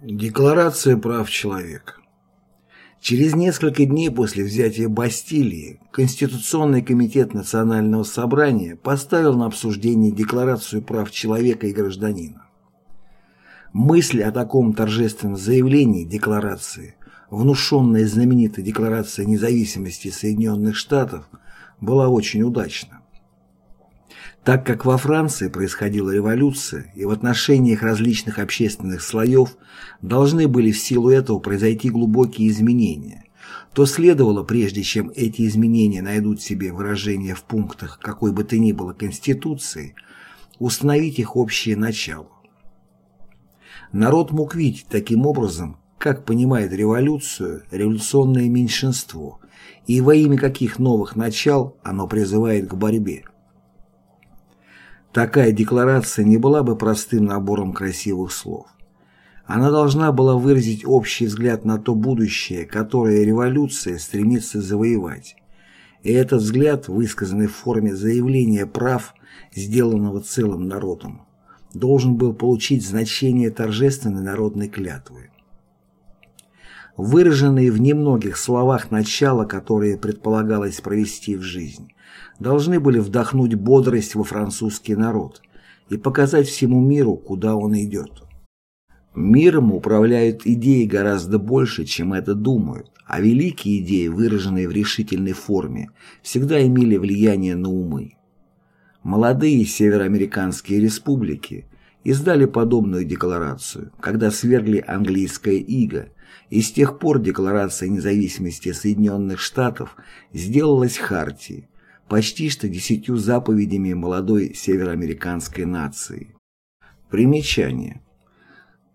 Декларация прав человека Через несколько дней после взятия Бастилии Конституционный комитет Национального собрания поставил на обсуждение Декларацию прав человека и гражданина. Мысль о таком торжественном заявлении Декларации, внушенная знаменитой Декларацией независимости Соединенных Штатов, была очень удачна. Так как во Франции происходила революция, и в отношениях различных общественных слоев должны были в силу этого произойти глубокие изменения, то следовало, прежде чем эти изменения найдут себе выражение в пунктах какой бы то ни было Конституции, установить их общее начало. Народ мог видеть таким образом, как понимает революцию революционное меньшинство, и во имя каких новых начал оно призывает к борьбе. Такая декларация не была бы простым набором красивых слов. Она должна была выразить общий взгляд на то будущее, которое революция стремится завоевать. И этот взгляд, высказанный в форме заявления прав, сделанного целым народом, должен был получить значение торжественной народной клятвы. Выраженные в немногих словах начала, которые предполагалось провести в жизнь, должны были вдохнуть бодрость во французский народ и показать всему миру, куда он идет. Миром управляют идеи гораздо больше, чем это думают, а великие идеи, выраженные в решительной форме, всегда имели влияние на умы. Молодые североамериканские республики издали подобную декларацию, когда свергли английское иго, и с тех пор Декларация независимости Соединенных Штатов сделалась хартией, почти что десятью заповедями молодой североамериканской нации. Примечание.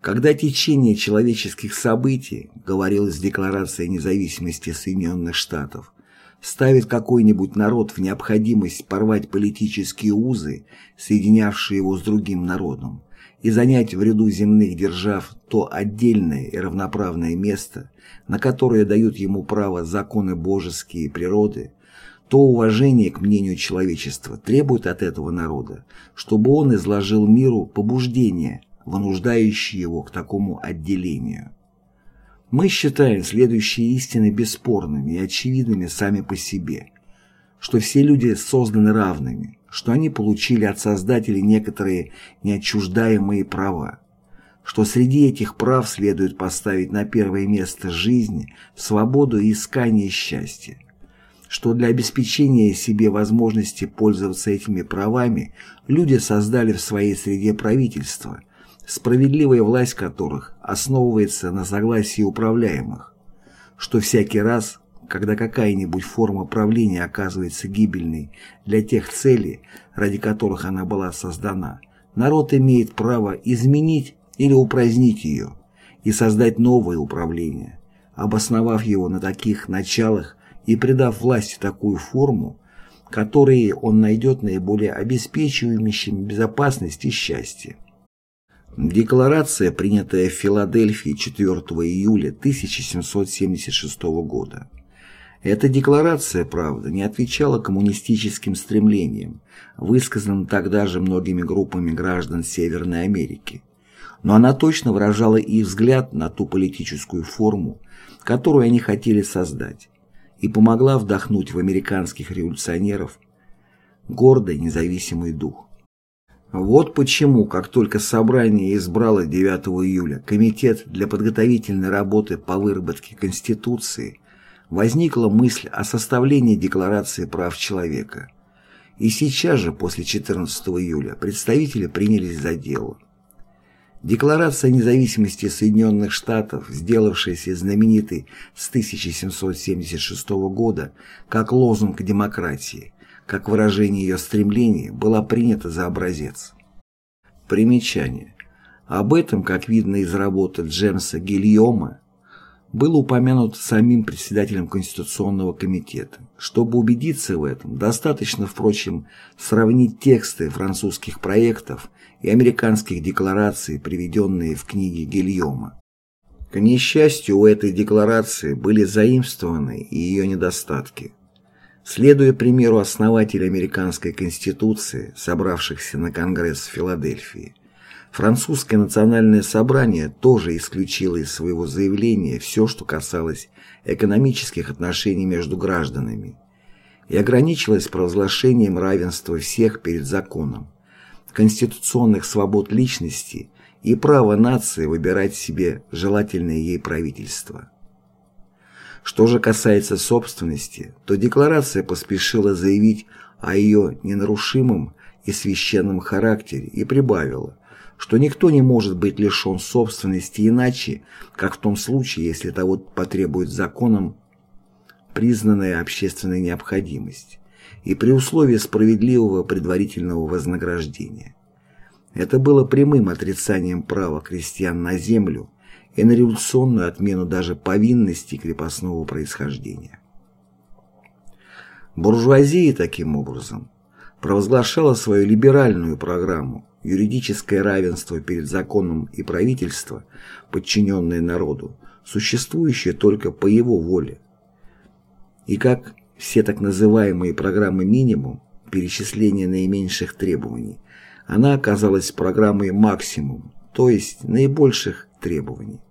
Когда течение человеческих событий, говорилось в Декларации независимости Соединенных Штатов, ставит какой-нибудь народ в необходимость порвать политические узы, соединявшие его с другим народом, и занять в ряду земных держав то отдельное и равноправное место, на которое дают ему право законы божеские природы, то уважение к мнению человечества требует от этого народа, чтобы он изложил миру побуждения, вынуждающие его к такому отделению. Мы считаем следующие истины бесспорными и очевидными сами по себе, что все люди созданы равными, что они получили от Создателя некоторые неотчуждаемые права, что среди этих прав следует поставить на первое место жизнь, свободу и искание счастья, что для обеспечения себе возможности пользоваться этими правами люди создали в своей среде правительство, справедливая власть которых основывается на согласии управляемых, что всякий раз, когда какая-нибудь форма правления оказывается гибельной для тех целей, ради которых она была создана, народ имеет право изменить или упразднить ее и создать новое управление, обосновав его на таких началах, и придав власти такую форму, которой он найдет наиболее обеспечивающим безопасность и счастье. Декларация, принятая в Филадельфии 4 июля 1776 года. Эта декларация, правда, не отвечала коммунистическим стремлениям, высказанным тогда же многими группами граждан Северной Америки, но она точно выражала их взгляд на ту политическую форму, которую они хотели создать и помогла вдохнуть в американских революционеров гордый независимый дух. Вот почему, как только собрание избрало 9 июля Комитет для подготовительной работы по выработке Конституции, возникла мысль о составлении Декларации прав человека. И сейчас же, после 14 июля, представители принялись за дело. Декларация независимости Соединенных Штатов, сделавшаяся знаменитой с 1776 года как лозунг демократии, как выражение ее стремлений, была принята за образец. Примечание. Об этом, как видно из работы Джемса Гильома, было упомянуто самим председателем Конституционного комитета. Чтобы убедиться в этом, достаточно, впрочем, сравнить тексты французских проектов и американских деклараций, приведенные в книге Гильома. К несчастью, у этой декларации были заимствованы и ее недостатки. Следуя примеру основателей американской конституции, собравшихся на Конгресс в Филадельфии, Французское национальное собрание тоже исключило из своего заявления все, что касалось экономических отношений между гражданами, и ограничилось провозглашением равенства всех перед законом, конституционных свобод личности и права нации выбирать себе желательное ей правительство. Что же касается собственности, то декларация поспешила заявить о ее ненарушимом и священном характере и прибавила, что никто не может быть лишен собственности иначе, как в том случае, если того потребует законом признанная общественная необходимость и при условии справедливого предварительного вознаграждения. Это было прямым отрицанием права крестьян на землю и на революционную отмену даже повинности крепостного происхождения. Буржуазия, таким образом, провозглашала свою либеральную программу юридическое равенство перед законом и правительство, подчиненное народу, существующее только по его воле. И как все так называемые программы минимум, перечисление наименьших требований, она оказалась программой максимум, то есть наибольших требований.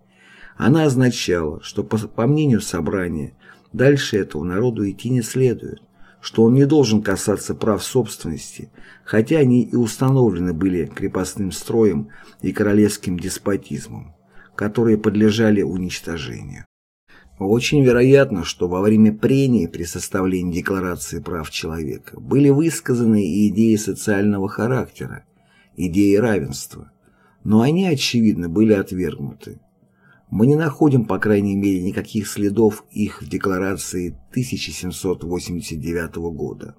Она означала, что, по, по мнению собрания, дальше этого народу идти не следует, что он не должен касаться прав собственности, хотя они и установлены были крепостным строем и королевским деспотизмом, которые подлежали уничтожению. Очень вероятно, что во время прений при составлении Декларации прав человека были высказаны и идеи социального характера, идеи равенства, но они, очевидно, были отвергнуты. Мы не находим, по крайней мере, никаких следов их в Декларации 1789 года.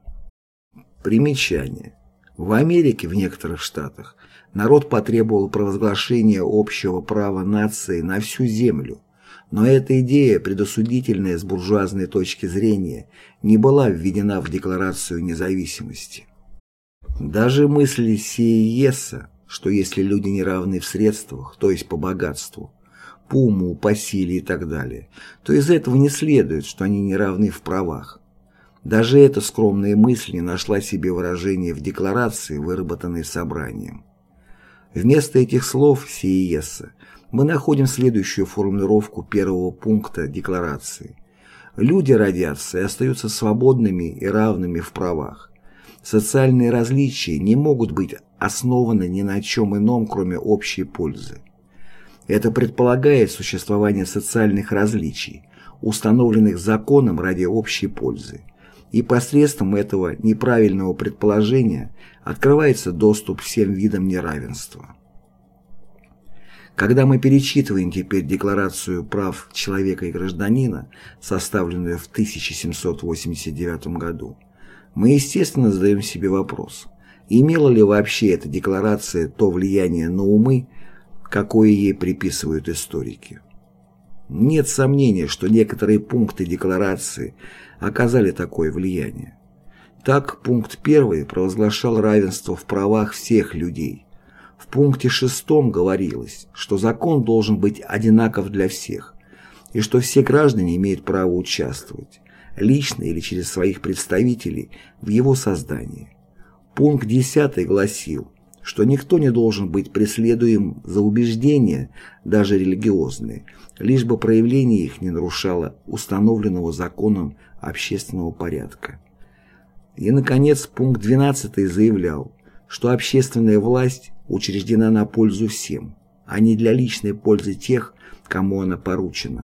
Примечание. В Америке, в некоторых штатах, народ потребовал провозглашения общего права нации на всю землю, но эта идея, предосудительная с буржуазной точки зрения, не была введена в Декларацию независимости. Даже мысль Сиеса, что если люди не равны в средствах, то есть по богатству, по уму, по силе и так далее, то из этого не следует, что они не равны в правах. Даже эта скромная мысль нашла себе выражения в декларации, выработанной собранием. Вместо этих слов Сиеса мы находим следующую формулировку первого пункта Декларации. Люди родятся и остаются свободными и равными в правах. Социальные различия не могут быть основаны ни на чем ином, кроме общей пользы. Это предполагает существование социальных различий, установленных законом ради общей пользы. И посредством этого неправильного предположения открывается доступ всем видам неравенства. Когда мы перечитываем теперь Декларацию прав человека и гражданина, составленную в 1789 году, мы, естественно, задаем себе вопрос, имела ли вообще эта декларация то влияние на умы, какое ей приписывают историки. Нет сомнения, что некоторые пункты декларации оказали такое влияние. Так, пункт 1 провозглашал равенство в правах всех людей, в пункте шестом говорилось, что закон должен быть одинаков для всех, и что все граждане имеют право участвовать, лично или через своих представителей, в его создании. Пункт 10 гласил, что никто не должен быть преследуем за убеждения, даже религиозные, лишь бы проявление их не нарушало установленного законом общественного порядка. И, наконец, пункт 12 заявлял, что общественная власть учреждена на пользу всем, а не для личной пользы тех, кому она поручена.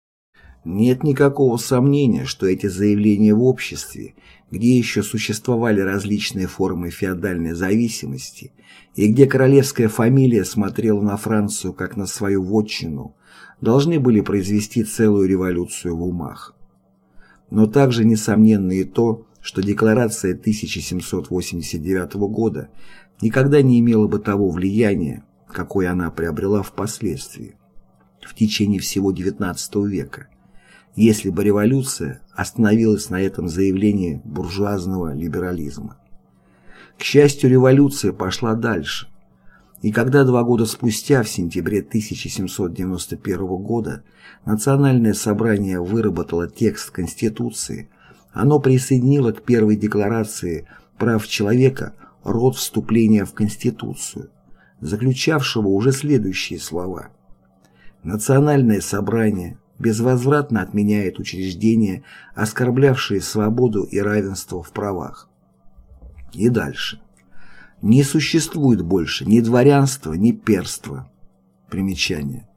Нет никакого сомнения, что эти заявления в обществе, где еще существовали различные формы феодальной зависимости и где королевская фамилия смотрела на Францию как на свою вотчину, должны были произвести целую революцию в умах. Но также несомненно и то, что Декларация 1789 года никогда не имела бы того влияния, какое она приобрела впоследствии, в течение всего XIX века, если бы революция остановилась на этом заявлении буржуазного либерализма. К счастью, революция пошла дальше, и когда два года спустя, в сентябре 1791 года, Национальное собрание выработало текст Конституции, оно присоединило к первой декларации прав человека род вступления в Конституцию, заключавшего уже следующие слова. Национальное собрание безвозвратно отменяет учреждения, оскорблявшие свободу и равенство в правах. И дальше. Не существует больше ни дворянства, ни перства. Примечание.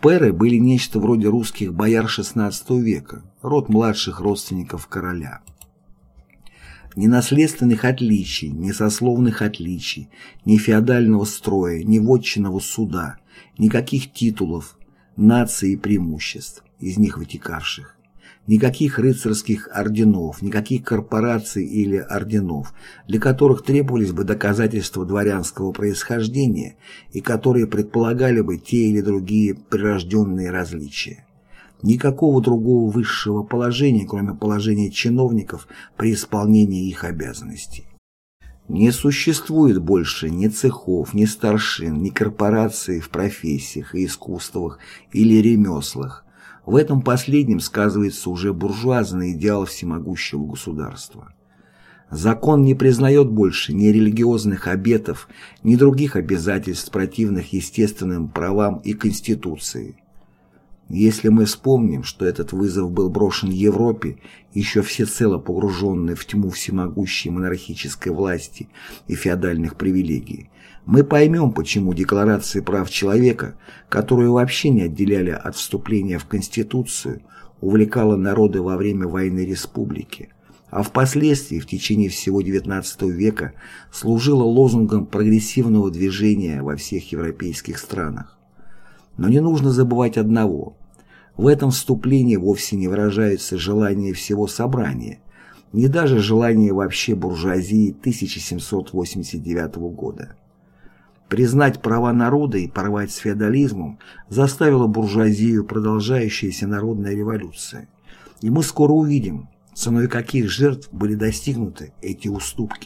Перы были нечто вроде русских бояр XVI века, род младших родственников короля. Ни наследственных отличий, ни сословных отличий, ни феодального строя, ни вотчинного суда, никаких титулов, нации и преимуществ, из них вытекавших. Никаких рыцарских орденов, никаких корпораций или орденов, для которых требовались бы доказательства дворянского происхождения и которые предполагали бы те или другие прирожденные различия. Никакого другого высшего положения, кроме положения чиновников при исполнении их обязанностей. Не существует больше ни цехов, ни старшин, ни корпораций в профессиях и искусствах или ремеслах. В этом последнем сказывается уже буржуазный идеал всемогущего государства. Закон не признает больше ни религиозных обетов, ни других обязательств, противных естественным правам и Конституции. Если мы вспомним, что этот вызов был брошен Европе, еще всецело погруженной в тьму всемогущей монархической власти и феодальных привилегий, мы поймем, почему Декларации прав человека, которую вообще не отделяли от вступления в Конституцию, увлекала народы во время войны республики, а впоследствии в течение всего XIX века служила лозунгом прогрессивного движения во всех европейских странах. Но не нужно забывать одного. В этом вступлении вовсе не выражается желание всего собрания, не даже желание вообще буржуазии 1789 года. Признать права народа и порвать с феодализмом заставила буржуазию продолжающаяся народная революция. И мы скоро увидим, ценой каких жертв были достигнуты эти уступки.